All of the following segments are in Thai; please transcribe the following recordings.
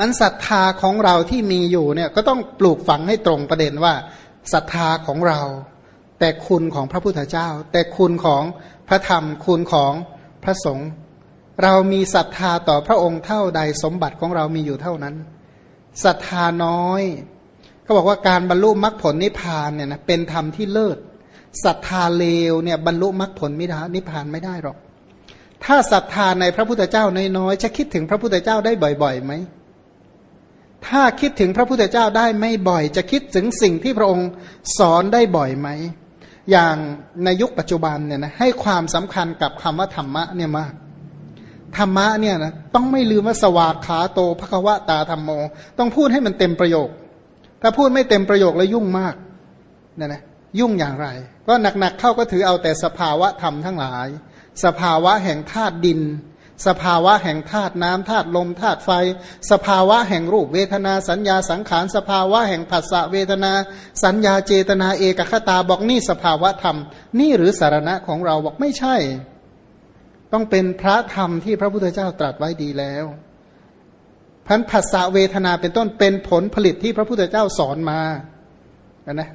นั้นศรัทธาของเราที่มีอยู่เนี่ยก็ต้องปลูกฝังให้ตรงประเด็นว่าศรัทธาของเรา แต่คุณของพระพุทธเจ้า แต่คุณของพระธรรมคุณของพระสงฆ์เรามีศรัทธาต่อพระองค์เท่าใดสมบัติของเรามีอยู่เท่านั้นศรัทธาน้อยเขาบอกว่าการบรรลุมรรคผลนิพพานเนี่ยนะเป็นธรรมที่เลิศศรัทธาเลวเนี่ยบรรลุมรรคผลม่ได้นิพพานไม่ได้หรอก ถ้าศรัทธาในพระพุทธเจ้าน้อยๆจะคิดถึงพระพุทธเจ้าได้บ่อยๆไหม ถ้าคิดถึงพระพุทธเจ้าได้ไม่บ่อย จะคิดถึงสิ่งที่พระองค์สอนได้บ่อยไหม อย่างในยุคปัจจุบันเนี่ยนะให้ความสำคัญกับคำว่าธรรมะเนี่ยมากธรรมะเนี่ยนะต้องไม่ลืมว่าสวากขาโตภควะตาธรรมโม ต้องพูดให้มันเต็มประโยค ถ้าพูดไม่เต็มประโยคแล้วยุ่งมากเนี่ยนะยุ่งอย่างไร ก็หนักๆเข้าก็ถือเอาแต่สภาวะธรรมทั้งหลาย สภาวะแห่งธาตุดิน สภาวะแห่งธาตุน้ำธาตุลมธาตุไฟ สภาวะแห่งรูปเวทนาสัญญาสังขาร สภาวะแห่งผัสสะเวทนา สัญญาเจตนาเอกคตาบอกนี่สภาวะธรรม นี่หรือสารณะของเราบอกไม่ใช่ ต้องเป็นพระธรรมที่พระพุทธเจ้าตรัสไว้ดีแล้วพันภาษาเวทนาเป็นต้นเป็นผลผลิตที่พระพุทธเจ้าสอนมานะ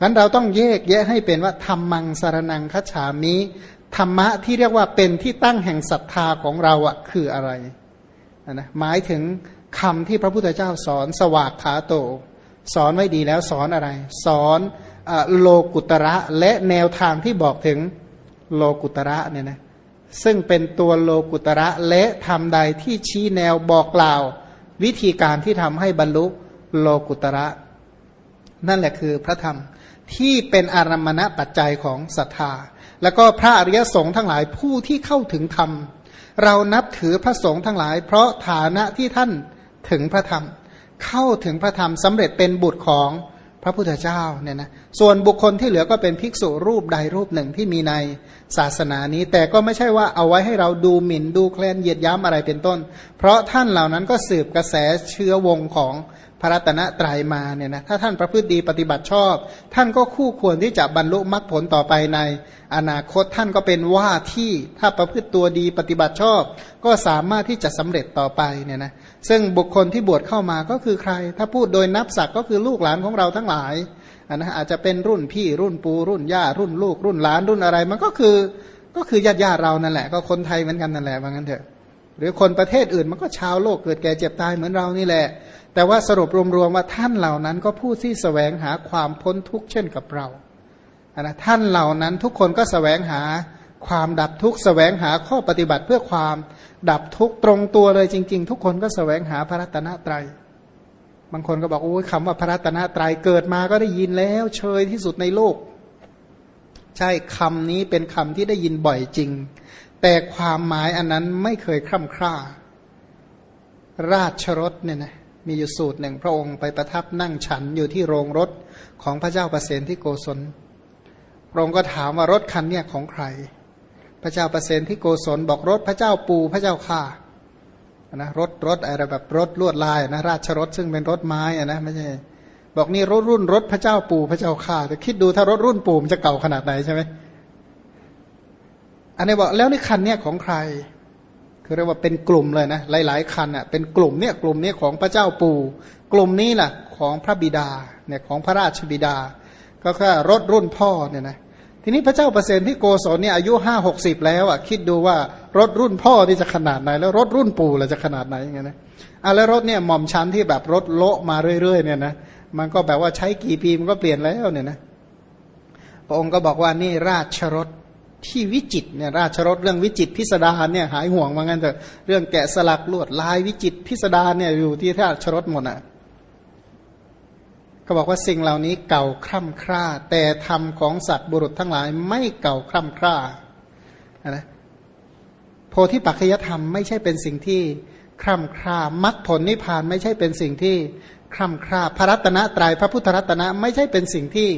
พันเราต้องแยกแยะให้เป็นว่าธรรมังสารนังคัจฉามิ ธรรมะที่เรียกว่าเป็นที่ตั้งแห่งศรัทธาของเราอะคืออะไรนะหมายถึงคำที่พระพุทธเจ้าสอนสวากขาโต สอนไว้ดีแล้วสอนอะไร สอนโลกุตระและแนวทางที่บอกถึงโลกุตระเนี่ยนะซึ่งเป็นตัวโลกุตระและทำใดที่ชี้แนวบอกกล่าว วิธีการที่ทำให้บรรลุโลกุตระ นั่นแหละคือพระธรรมที่เป็นอารมณปัจจัยของศรัทธา แล้วก็พระอริยสงฆ์ทั้งหลายผู้ที่เข้าถึงธรรม เรานับถือพระสงฆ์ทั้งหลาย เพราะฐานะที่ท่านถึงพระธรรม เข้าถึงพระธรรมสำเร็จเป็นบุตรของพระพุทธเจ้าเนี่ยนะส่วนบุคคลที่เหลือก็เป็นภิกษุรูปใดรูปหนึ่งที่มีในศาสนานี้ แต่ก็ไม่ใช่ว่าเอาไว้ให้เราดูหมิ่นดูแคลนเหยียดย้ำอะไรเป็นต้น เพราะท่านเหล่านั้นก็สืบกระแสเชื้อวงของ พระรัตนตรัยมาเนี่ยนะถ้าท่านประพฤติดีปฏิบัติชอบ ท่านก็คู่ควรที่จะบรรลุมรรคผลต่อไปใน อนาคตท่านก็เป็นว่าที่ถ้าประพฤติตัวดีปฏิบัติชอบ ก็สามารถที่จะสำเร็จต่อไปเนี่ยนะซึ่งบุคคลที่บวชเข้ามาก็คือใคร ถ้าพูดโดยนับศักดิ์ก็คือลูกหลานของเราทั้งหลายอันนะอาจจะเป็นรุ่นพี่รุ่นปูรุ่นย่ารุ่นลูกรุ่นหลานรุ่นอะไร มันก็คือก็คือญาติญาติเรานั่นแหละ ก็คนไทยเหมือนกันนั่นแหละว่างั้นเถอะ หรือคนประเทศอื่นมันก็ชาวโลกเกิดแก่เจ็บตายเหมือนเรานี่แหละ แต่ว่าสรุปรวมๆว่าท่านเหล่านั้นก็ผู้ที่แสวงหาความพ้นทุกข์เช่นกับเรานนะท่านเหล่านั้นทุกคนก็แสวงหาความดับทุกข์แสวงหาข้อปฏิบัติเพื่อความดับทุกข์ตรงตัวเลยจริง ๆ ทุกคนก็แสวงหาพระรัตนตรยัย บางคนก็บอกโอ้ยคำว่าพระรัตนตรัยเกิดมาก็ได้ยินแล้วเชยที่สุดในโลก ใช่คำนี้เป็นคำที่ได้ยินบ่อยจริง แต่ความหมายอันนั้นไม่เคยคร่ำคร่า ราชรถเนี่ยนะ มีอยู่สูตรหนึ่งพระองค์ไปประทับนั่งฉันอยู่ที่โรงรถของพระเจ้าประเสนที่โกศล พระองค์ก็ถามว่ารถคันเนี่ยของใคร พระเจ้าประเสนที่โกศลบอกรถพระเจ้าปูพระเจ้าข่านะรถรถอะไรแบบรถลวดลายนะราชรถซึ่งเป็นรถไม้อะนะไม่ใช่บอกนี่รถรุ่นรถพระเจ้าปู่พระเจ้าข้าแต่คิดดูถ้ารถรุ่นปู่มันจะเก่าขนาดไหนใช่ไหมอันนี้บอกแล้วนี่คันเนี่ยของใคร คือเรียกว่าเป็นกลุ่มเลยนะ หลาย ๆ คันอะเป็นกลุ่มเนี่ยกลุ่มนี้ของพระเจ้าปู่ กลุ่มนี้แหละของพระบิดาเนี่ยของพระราชบิดา ก็แค่รถรุ่นพ่อเนี่ยนะทีนี้พระเจ้าเปรตที่โกศลเนี่ยอายุห้าหกสิบแล้วอะคิดดูว่ารถรุ่นพ่อที่จะขนาดไหน แล้วรถรุ่นปู่เราจะขนาดไหนอย่างเงี้ยนะอะแล้วรถเนี่ยหม่อมชั้นที่แบบรถโละมาเรื่อย ๆ เนี่ยนะมันก็แบบว่าใช้กี่ปีมันก็เปลี่ยนแล้วเนี่ยนะพระองค์ก็บอกว่านี่ราชรถ ที่วิจิตเนี่ยราชรถเรื่องวิจิตพิสดารเนี่ยหายห่วงมางั้นเถอะเรื่องแกะสลักลวดลายวิจิตพิสดารเนี่ยอยู่ที่ราชรถหมดอะเขาบอกว่าสิ่งเหล่านี้เก่าคร่ำคร่า แต่ธรรมของสัตว์บุรุษทั้งหลายไม่เก่าคร่ำคร่านะโพธิปัจจยธรรมไม่ใช่เป็นสิ่งที่คร่ำคร่ามรรคผลนิพพานไม่ใช่เป็นสิ่งที่คร่ำคร่าพระรัตนตรยัยพระพุทธรัตนะไม่ใช่เป็นสิ่งที่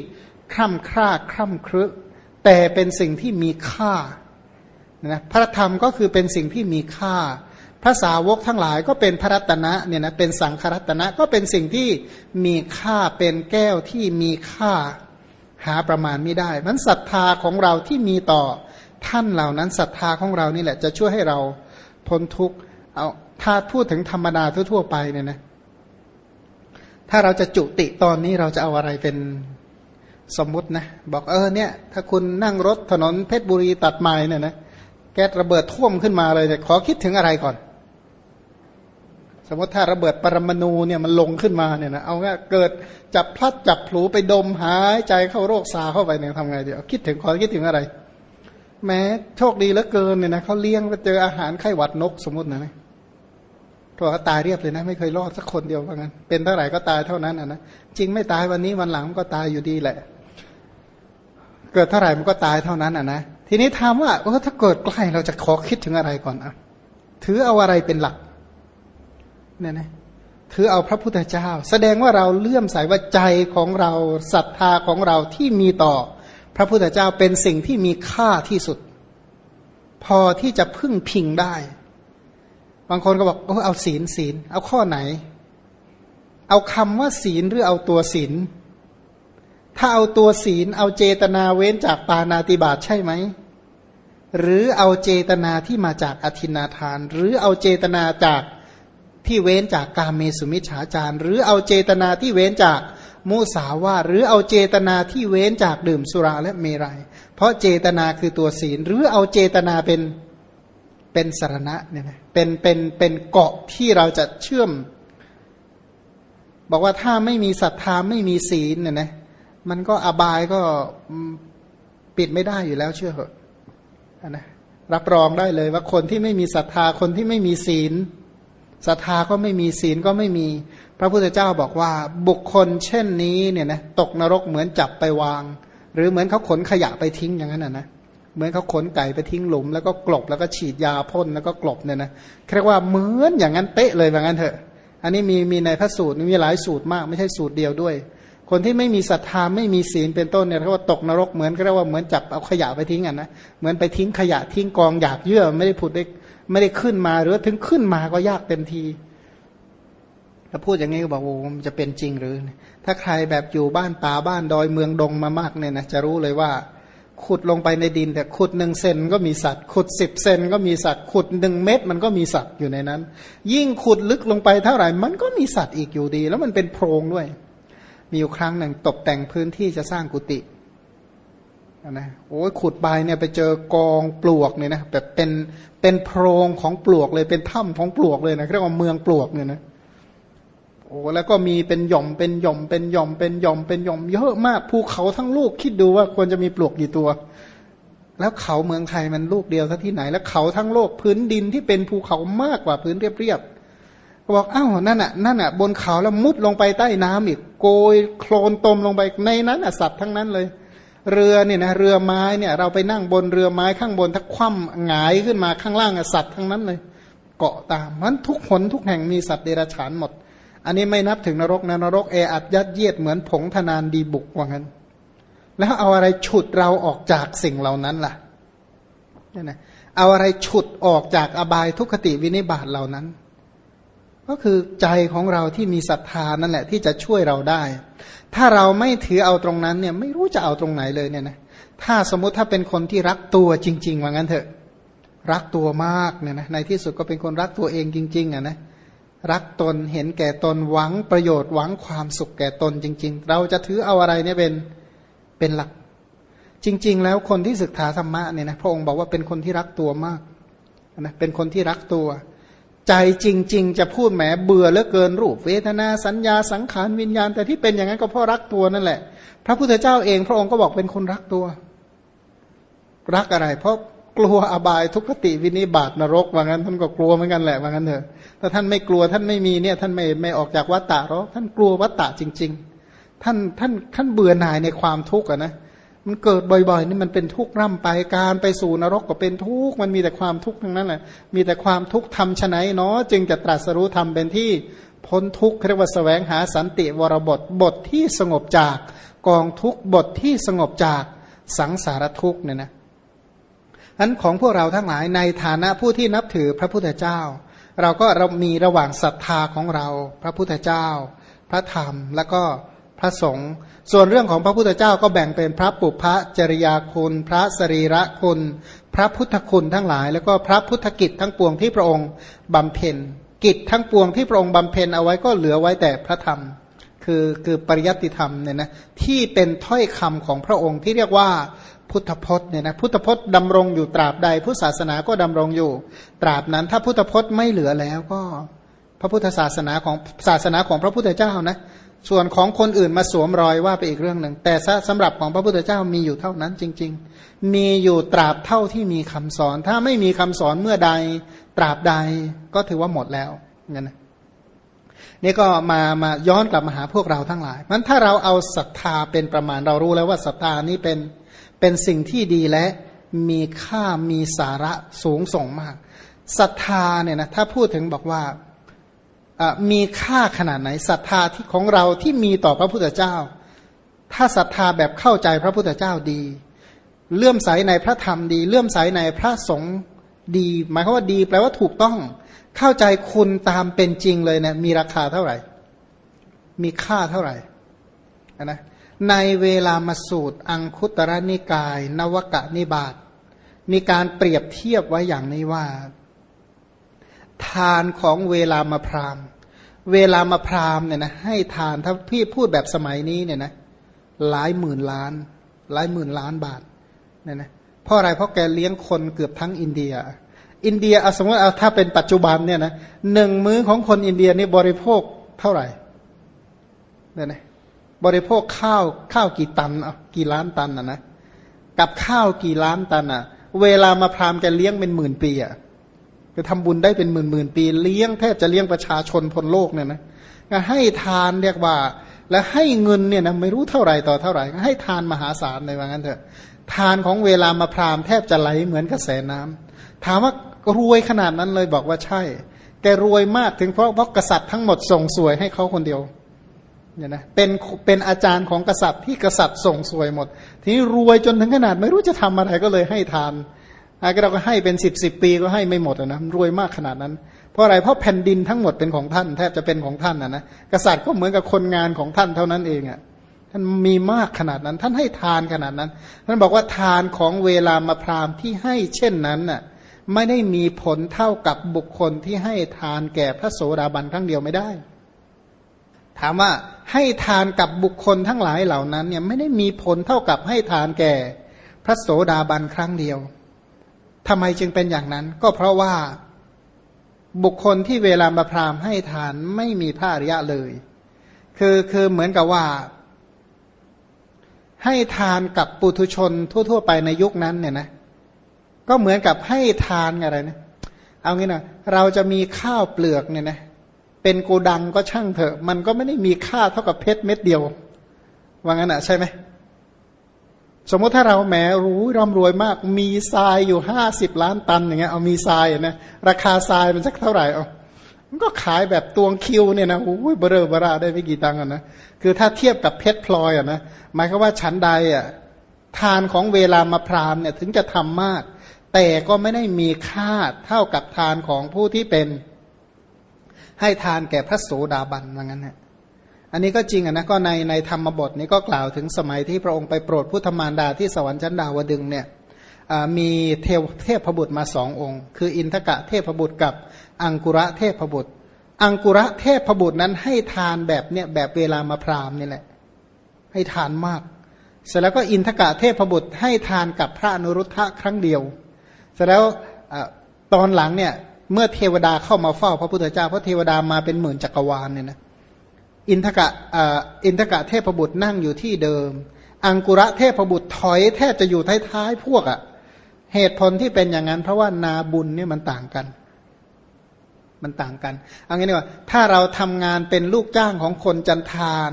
คร่ำคร่าคร่ำครึ แต่เป็นสิ่งที่มีค่านะพระธรรมก็คือเป็นสิ่งที่มีค่า พระสาวกทั้งหลายก็เป็นพระรัตนะเนี่ยนะเป็นสังครัตนะก็เป็นสิ่งที่มีค่าเป็นแก้วที่มีค่าหาประมาณไม่ได้มันศรัทธาของเราที่มีต่อท่านเหล่านั้นศรัทธาของเรานี่แหละ จะช่วยให้เราพ้นทุกข์เอาถ้าพูดถึงธรรมดาทั่วๆไปเนี่ยนะถ้าเราจะจุติตอนนี้เราจะเอาอะไรเป็น สมมุตินะ บอกเออเนี่ย ถ้าคุณนั่งรถถนนเพชรบุรีตัดไม้เนี่ยนะแก๊สระเบิดท่วมขึ้นมาเลยเนี่ยขอคิดถึงอะไรก่อน สมมติถ้าระเบิดปรมาณูเนี่ยมันลงขึ้นมาเนี่ยนะเอาง่เกิดจับพลัดจับผูไปดมหายใจเข้าโรคซาเข้าไปเนี่ยทำไงเดี๋ยวคิดถึงขอคิดถึงอะไร แม้โชคดีเหลือเกินเนี่ยนะเขาเลี้ยงไปเจออาหารไข้หวัดนกสมมตินะนะตัวก็ตายเรียบเลยนะ ไม่เคยรอดสักคนเดียวว่างั้นเป็นเท่าไหร่ก็ตายเท่านั้นนะจริงไม่ตายวันนี้วันหลังก็ตายอยู่ดีแหละ เกิดเท่าไหร่มันก็ตายเท่านั้นอะนะทีนี้ถามว่าเออถ้าเกิดใกล้เราจะขอคิดถึงอะไรก่อนอะถือเอาอะไรเป็นหลักเนี่ยนะถือเอาพระพุทธเจ้า แสดงว่าเราเลื่อมใสว่าใจของเราศรัทธาของเราที่มีต่อ พระพุทธเจ้าเป็นสิ่งที่มีค่าที่สุด พอที่จะพึ่งพิงได้ บางคนก็บอกโอ้เอาศีลศีลเอาข้อไหน เอาคำว่าศีลหรือเอาตัวศีล ถ้าเอาตัวศีลเอาเจตนาเว้นจากปานาติบาตใช่ไหม หรือเอาเจตนาที่มาจากอธินาทาน หรือเอาเจตนาจากที่เว้นจากกาเมสุมิชฌาจารหรือเอาเจตนาที่เว้นจากมุสาวาหรือเอาเจตนาที่เว้นจากดื่มสุราและเมรยัย เพราะเจตนาคือตัวศีล หรือเอาเจตนาเป็นเป็นสารณะเนี่ยนะเป็นเป็นเป็นเกาะที่เราจะเชื่อม บอกว่าถ้าไม่มีศรัทธาไม่มีศีลเนี่ยนะ มันก็อบายก็ปิดไม่ได้อยู่แล้วเชื่อเหอะนะรับรองได้เลยว่าคนที่ไม่มีศรัทธาคนที่ไม่มีศีลศรัทธาก็ไม่มีศีลก็ไม่มี พระพุทธเจ้าบอกว่าบุคคลเช่นนี้เนี่ยนะตกนรกเหมือนจับไปวาง หรือเหมือนเขาขนขยะไปทิ้งอย่างนั้นนะนะเหมือนเขาขนไก่ไปทิ้งหลุม แล้วก็กลบแล้วก็ฉีดยาพ่นแล้วก็กลบเนี่ยนะเรียกว่าเหมือนอย่างนั้นเป๊ะเลยแบบนั้นเถอะ อันนี้มีมีในพระสูตรมีหลายสูตรมากไม่ใช่สูตรเดียวด้วย คนที่ไม่มีศรัทธาไม่มีศีลเป็นต้นเนี่ยเขาว่าตกนรกเหมือนก็เรียกว่าเหมือนจับเอาขยะไปทิ้งอะนะเหมือนไปทิ้งขยะทิ้งกองหยาบเยื่อไม่ได้ผุดได้ไม่ได้ขึ้นมาหรือถึงขึ้นมาก็ยากเต็มที ถ้าพูดอย่างนี้ก็บอกโอ้มันจะเป็นจริงหรือ ถ้าใครแบบอยู่บ้านป่าบ้านดอยเมืองดงมามากเนี่ยนะจะรู้เลยว่า ขุดลงไปในดินแต่ขุดหนึ่งเซนก็มีสัตว์ ขุดสิบเซนก็มีสัตว์ ขุดหนึ่งเม็ดมันก็มีสัตว์อยู่ในนั้น ยิ่งขุดลึกลงไปเท่าไหร่ มันก็มีสัตว์อีกอยู่ดี แล้วมันเป็นโพรงด้วย มีอยู่ครั้งหนึ่งตกแต่งพื้นที่จะสร้างกุฏินะโอ้ยขุดไปเนี่ยไปเจอกองปลวกเนี่ยนะแบบเป็นเป็นโพรงของปลวกเลยเป็นถ้ำของปลวกเลยนะเรียกว่าเมืองปลวกเนี่ยนะโอ้แล้วก็มีเป็นหย่อมเป็นหย่อมเป็นหย่อมเป็นหย่อมเป็นหย่อมเยอะมากภูเขาทั้งลูกคิดดูว่าควรจะมีปลวกกี่ตัว แล้วเขาเมืองไทยมันลูกเดียวซะที่ไหน แล้วเขาทั้งโลกพื้นดินที่เป็นภูเขามากกว่าพื้นเรียบๆบอกอ้าวนั่นอะนั่นอะบนเขาแล้วมุดลงไปใต้น้ำอีก โกยโคลนตมลงไปในนั้นสัตว์ทั้งนั้นเลย เรือเนี่ยนะเรือไม้เนี่ย เราไปนั่งบนเรือไม้ข้างบนถ้าคว่ำหงายขึ้นมาข้างล่างสัตว์ทั้งนั้นเลย เกาะตามมันทุกหนทุกแห่งมีสัตว์เดรัจฉานหมด อันนี้ไม่นับถึงนรกนะนรกแออัดยัดเยียดเหมือนผงธนานดีบุกว่างั้น แล้วเอาอะไรฉุดเราออกจากสิ่งเหล่านั้นล่ะเนี่ยนะเอาอะไรฉุดออกจากอบายทุกขติวินิบาตเหล่านั้น ก็คือใจของเราที่มีศรัทธานั่นแหละที่จะช่วยเราได้ ถ้าเราไม่ถือเอาตรงนั้นเนี่ยไม่รู้จะเอาตรงไหนเลยเนี่ยนะถ้าสมมติถ้าเป็นคนที่รักตัวจริง ๆ ว่างั้นเถอะ รักตัวมากเนี่ยนะในที่สุดก็เป็นคนรักตัวเองจริง ๆอะนะรักตนเห็นแก่ตนหวังประโยชน์หวังความสุขแก่ตนจริง ๆ เราจะถือเอาอะไรเนี่ยเป็นเป็นหลัก จริง ๆ แล้วคนที่ศึกษาธรรมะเนี่ยนะพระองค์บอกว่าเป็นคนที่รักตัวมากนะเป็นคนที่รักตัว ใจจริง ๆ จะพูดแหมเบื่อเหลือเกินรูปเวทนาสัญญาสังขารวิญญาณ แต่ที่เป็นอย่างนั้นก็เพราะรักตัวนั่นแหละ พระพุทธเจ้าเองพระองค์ก็บอกเป็นคนรักตัว รักอะไร เพราะกลัวอบายทุกขติวินิบาตนรกว่างั้นท่านก็กลัวเหมือนกันแหละว่างั้นเถอะถ้าท่านไม่กลัวท่านไม่มีเนี่ย ท่านไม่ไม่ออกจากวัฏฏะหรอกท่านกลัววัฏฏะจริง ๆ ท่านท่านท่านเบื่อหน่ายในความทุกข์อะนะ มันเกิดบ่อยๆ นี่มันเป็นทุกข์ร่ำไปการไปสู่นรกก็เป็นทุกข์มันมีแต่ความทุกข์ทั้งนั้นแหละมีแต่ความทุกข์ทำชไหนเนาะจึงจะตรัสรู้ทำเป็นที่พ้นทุกข์เรียกว่าสแสวงหาสันติวรบทบทที่สงบจากกองทุกข์บทที่สงบจากสังสารทุกข์เนี่ยนะอันของพวกเราทั้งหลายในฐานะผู้ที่นับถือพระพุทธเจ้า เราก็เรามีระหว่างศรัทธาของเรา พระพุทธเจ้า พระธรรมแล้วก็ พระสงฆ์ส่วนเรื่องของพระพุทธเจ้าก็แบ่งเป็นพระปุพพะจริยาคุณ พระสรีระคุณ พระพุทธคุณทั้งหลาย แล้วก็พระพุทธกิจทั้งปวงที่พระองค์บำเพ็ญกิจทั้งปวงที่พระองค์บำเพ็ญเอาไว้ก็เหลือไว้แต่พระธรรม คือคือปริยัติธรรมเนี่ยนะที่เป็นถ้อยคำของพระองค์ที่เรียกว่าพุทธพจน์เนี่ยนะพุทธพจน์ดำรงอยู่ตราบใดพุทธศาสนาก็ดำรงอยู่ ตราบนั้นถ้าพุทธพจน์ไม่เหลือแล้วก็ พระพุทธศาสนาของศาสนาของพระพุทธเจ้านะ ส่วนของคนอื่นมาสวมรอยว่าไปอีกเรื่องหนึ่ง แต่สำหรับของพระพุทธเจ้ามีอยู่เท่านั้นจริง ๆ มีอยู่ตราบเท่าที่มีคำสอน ถ้าไม่มีคำสอนเมื่อใด ตราบใดก็ถือว่าหมดแล้วงั้นนะนี่ก็มามาย้อนกลับมาหาพวกเราทั้งหลายมันถ้าเราเอาศรัทธาเป็นประมาณเรารู้แล้วว่าศรัทธานี้เป็นเป็นสิ่งที่ดีและมีค่ามีสาระสูงส่งมากศรัทธาเนี่ยนะถ้าพูดถึงบอกว่า มีค่าขนาดไหนศรัทธาที่ของเราที่มีต่อพระพุทธเจ้า ถ้าศรัทธาแบบเข้าใจพระพุทธเจ้าดี เลื่อมใสในพระธรรมดี เลื่อมใสในพระสงฆ์ดี หมายความว่าดี แปลว่าถูกต้อง เข้าใจคุณตามเป็นจริงเลยเนะี่ยมีราคาเท่าไหร่ มีค่าเท่าไหร่นะในเวลามาสูตร อังคุตรนิกาย นวกะนิบาตมีการเปรียบเทียบไว้อย่างนี้ว่า ทานของเวลามาพราม เวลามาพรามเนี่ยนะให้ทานถ้าพี่พูดแบบสมัยนี้เนี่ยนะหลายหมื่นล้าน หลายหมื่นล้านบาทเนี่ยนะเพราะอะไรเพราะแกเลี้ยงคนเกือบทั้งอินเดีย อินเดียเอาสมมติเอาถ้าเป็นปัจจุบันเนี่ยนะหนึ่งมื้อของคนอินเดียนี่บริโภคเท่าไหร่เนี่ยนะบริโภคข้าวข้าวกี่ตันอะกี่ล้านตันอะนะกับข้าวกี่ล้านตันอะ เวลามาพรามแกเลี้ยงเป็นหมื่นปีอะ จะทำบุญได้เป็นหมื่นหมื่นปีเลี้ยงแทบจะเลี้ยงประชาชนพลโลกเนี่ยนะให้ทานเรียกว่า แล้วให้เงินเนี่ยนะไม่รู้เท่าไหร่ต่อเท่าไหร่ ให้ทานมหาศาลเลยว่างั้นเถอะทานของเวลามาพรามแทบจะไหลเหมือนกระแสน้ำถามว่ารวยขนาดนั้นเลยบอกว่าใช่ แกรวยมากถึงเพราะเพราะกษัตริย์ทั้งหมดส่งสวยให้เขาคนเดียวเนี่ยนะเป็นเป็นอาจารย์ของกษัตริย์ที่กษัตริย์ส่งสวยหมด ทีนี้รวยจนถึงขนาดไม่รู้จะทำอะไรก็เลยให้ทาน ไรเราก็ให้เป็นสิบสิบปีก็ให้ไม่หมดนะรวยมากขนาดนั้น เพราะอะไรเพราะแผ่นดินทั้งหมดเป็นของท่าน แทบจะเป็นของท่านนะนะกษัตริย์ก็เหมือนกับคนงานของท่านเท่านั้นเองอะ่ะท่านมีมากขนาดนั้น ท่านให้ทานขนาดนั้น ท่านบอกว่าทานของเวลามาพรามที่ให้เช่นนั้นน่ะไม่ได้มีผลเท่ากับบุคคลที่ให้ทานแก่พระโสดาบันครั้งเดียวไม่ได้ ถามว่าให้ทานกับบุคคลทั้งหลายเหล่านั้นเนี่ยไม่ได้มีผลเท่ากับให้ทานแก่พระโสดาบันครั้งเดียว ทำไมจึงเป็นอย่างนั้น ก็เพราะว่าบุคคลที่เวลามาพรามให้ทานไม่มีพระอริยะเลย คือคือเหมือนกับว่า ให้ทานกับปุถุชนทั่ว ๆ ไปในยุคนั้นเนี่ยนะ ก็เหมือนกับให้ทานอะไรนะ เอางี้นะเราจะมีข้าวเปลือกเนี่ยนะเป็นโกดังก็ช่างเถอะ มันก็ไม่ได้มีค่าเท่ากับเพชรเม็ดเดียว ว่างั้นอะใช่ไหม สมมติถ้าเราแหมรู้ร่ำรวยมาก มีทรายอยู่ห้าสิบล้านตันอย่างเงี้ยเอามีทรายนะราคาทรายมันสักเท่าไหร่เอามันก็ขายแบบตวงคิวเนี่ยนะโอ้ยเบอร์เบอร์ได้ไม่กี่ตังค์อะนะคือถ้าเทียบกับเพชรพลอยอะนะหมายความว่าชั้นใดอะทานของเวลามาพรามเนี่ยถึงจะทำมาก แต่ก็ไม่ได้มีค่าเท่ากับทานของผู้ที่เป็น ให้ทานแก่พระโสดาบันว่างั้นฮะ อันนี้ก็จริงอะนะก็ในในธรรมบทนี้ก็กล่าวถึงสมัยที่พระองค์ไปโปรดพุทธมารดาที่สวรรค์ชั้นดาวดึงเนี่ยมีเทวเทพบุตรมาสององค์ คืออินทกะเทพบุตรกับอังกุระเทพบุตร อังกุระเทพบุตรนั้นให้ทานแบบเนี่ยแบบเวลามาพรามนี่แหละ ให้ทานมาก เสร็จแล้วก็อินทกะเทพบุตรให้ทานกับพระอนุรุทธะครั้งเดียว เสร็จแล้วตอนหลังเนี่ยเมื่อเทวดาเข้ามาเฝ้าพระพุทธเจ้าเพราะเทวดามาเป็นหมื่นจักรวาลเนี่ยนะ อินทกะอินทกะเทพบุตรนั่งอยู่ที่เดิม อังกุระเทพบุตรถอยแทบจะอยู่ท้ายๆพวกอะ่ะ เหตุผลที่เป็นอย่างนั้น เพราะว่านาบุญเนี่ยมันต่างกัน มันต่างกันเอางี้ดีกว่าถ้าเราทำงานเป็นลูกจ้างของคนจันทาน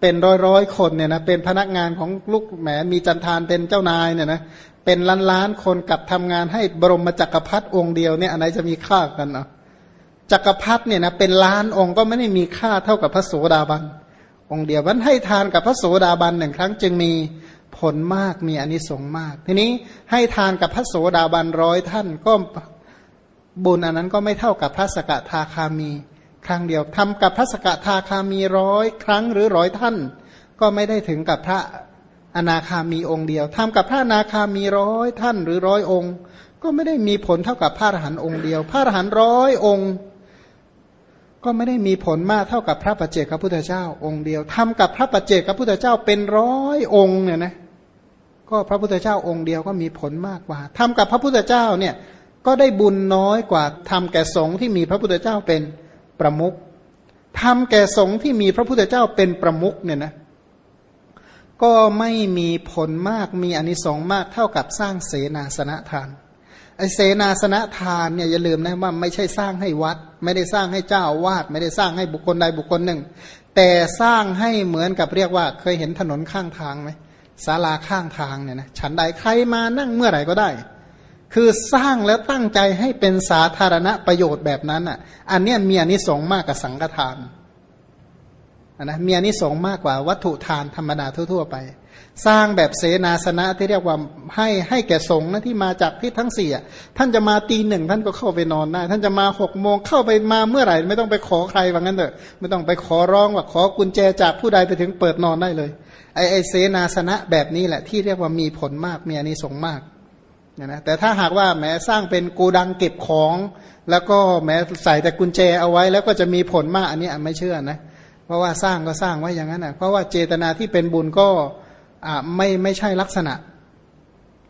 เป็นร้อยร้อยคนเนี่ยนะเป็นพนักงานของลูกแหมมีจันทานเป็นเจ้านายเนี่ยนะเป็นล้านล้านคนกับทำงานให้บรมจักรพรรดิองค์เดียวเนี่ยอันไหนจะมีค่ากันเนาะ จักรพรรดิเนี่ยนะเป็นล้านองค์ก็ไม่ได้มีค่าเท่ากับพระโสดาบัน องค์เดียววันให้ทานกับพระโสดาบันหนึ่งครั้งจึงมีผลมากมีอนิสงส์มาก ทีนี้ให้ทานกับพระโสดาบันร้อยท่านก็บุญอันนั้นก็ไม่เท่ากับพระสกทาคามี ครั้งเดียวทำกับพระสกทาคามีร้อยครั้งหรือร้อยท่าน ก็ไม่ได้ถึงกับพระอนาคามีองค์เดียวทำกับพระอนาคามีร้อยท่านหรือร้อยองค์ ก็ไม่ได้มีผลเท่ากับพระอรหันต์องค์เดียว พระอรหันต์ร้อยองค์ ก็ไม่ได้มีผลมากเท่ากับพระปัจเจกพระพุทธเจ้า องค์เดียวทำกับพระปัจเจกพระพุทธเจ้าเป็นร้อยองค์เนี่ยนะก็พระพุทธเจ้าองค์เดียวก็มีผลมากกว่าทำกับพระพุทธเจ้าเนี่ยก็ได้บุญน้อยกว่าทำแก่สงฆ์ที่มีพระพุทธเจ้าเป็นประมุขทำแก่สงฆ์ที่มีพระพุทธเจ้าเป็นประมุขเนี่ยนะก็ไม่มีผลมากมีอนิสงส์มากเท่ากับสร้างเสนาสนะทาน ไอเสนาสนะทานเนี่ยอย่าลืมนะว่าไม่ใช่สร้างให้วัด ไม่ได้สร้างให้เจ้าวาด ไม่ได้สร้างให้บุคคลใดบุคคลหนึ่ง แต่สร้างให้เหมือนกับเรียกว่าเคยเห็นถนนข้างทางไหมศาลาข้างทางเนี่ยนะฉันใดใครมานั่งเมื่อไหร่ก็ได้ คือสร้างแล้วตั้งใจให้เป็นสาธารณประโยชน์แบบนั้นอะ อันเนี้ยมีอนิสงส์มากกับสังฆทาน นะมีอนิสงส์มากกว่าวัตถุทานธรรมดาทั่ว ๆ ไป สร้างแบบเสนาสนะที่เรียกว่าให้ให้แก่สงฆ์นะที่มาจากที่ทั้งสี่ท่านจะมาตีหนึ่งท่านก็เข้าไปนอนได้ ท่านจะมาหกโมงเข้าไปมาเมื่อไหร่ ไม่ต้องไปขอใครว่างั้นเถอะไม่ต้องไปขอร้องว่าขอกุญแจจากผู้ใดไปถึงเปิดนอนได้เลยไอไอเสนาสนะแบบนี้แหละที่เรียกว่ามีผลมากมีอนิสงส์มากนะนะแต่ถ้าหากว่าแม้สร้างเป็นโกดังเก็บของ แล้วก็แม้ใส่แต่กุญแจเอาไว้แล้วก็จะมีผลมากอันนี้ไม่เชื่อนะเพราะว่าสร้างก็สร้างไว้อย่างนั้นนะเพราะว่าเจตนาที่เป็นบุญก็ไม่ไม่ใช่ลักษณะ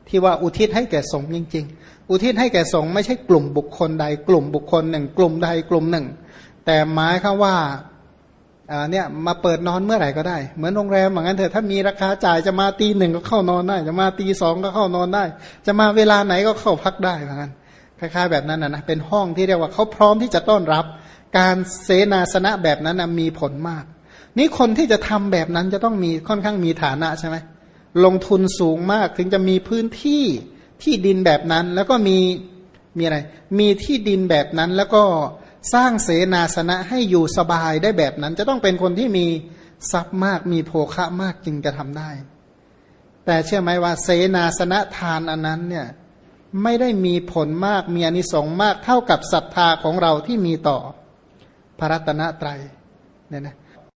ที่ว่าอุทิศให้แก่สงฆ์จริง ๆ อุทิศให้แก่สงฆ์ไม่ใช่กลุ่มบุคคลใด กลุ่มบุคคลหนึ่ง กลุ่มใดกลุ่มหนึ่ง แต่หมายคือว่าอ่าเนี่ยมาเปิดนอนเมื่อไหร่ก็ได้ เหมือนโรงแรมเหมือนกันเถอะถ้ามีราคาจ่ายจะมาตีหนึ่งก็เข้านอนได้ จะมาตีสองก็เข้านอนได้ จะมาเวลาไหนก็เข้าพักได้เหมือนกันคล้ายๆแบบนั้นนะนะเป็นห้องที่เรียกว่าเขาพร้อมที่จะต้อนรับ การเสนาสนะแบบนั้นมีผลมาก นี่คนที่จะทำแบบนั้นจะต้องมีค่อนข้างมีฐานะใช่ไหมลงทุนสูงมากถึงจะมีพื้นที่ที่ดินแบบนั้น แล้วก็มีมีอะไร มีที่ดินแบบนั้นแล้วก็สร้างเสนาสนะให้อยู่สบายได้แบบนั้น จะต้องเป็นคนที่มีทรัพย์มากมีโภคะมากจึงจะทำได้ แต่เชื่อไหมว่า เสนาสนะทานอันนั้นเนี่ยไม่ได้มีผลมากมีอนิสงส์มากเท่ากับศรัทธาของเราที่มีต่อ พระรัตนตรัยเนี่ยนะ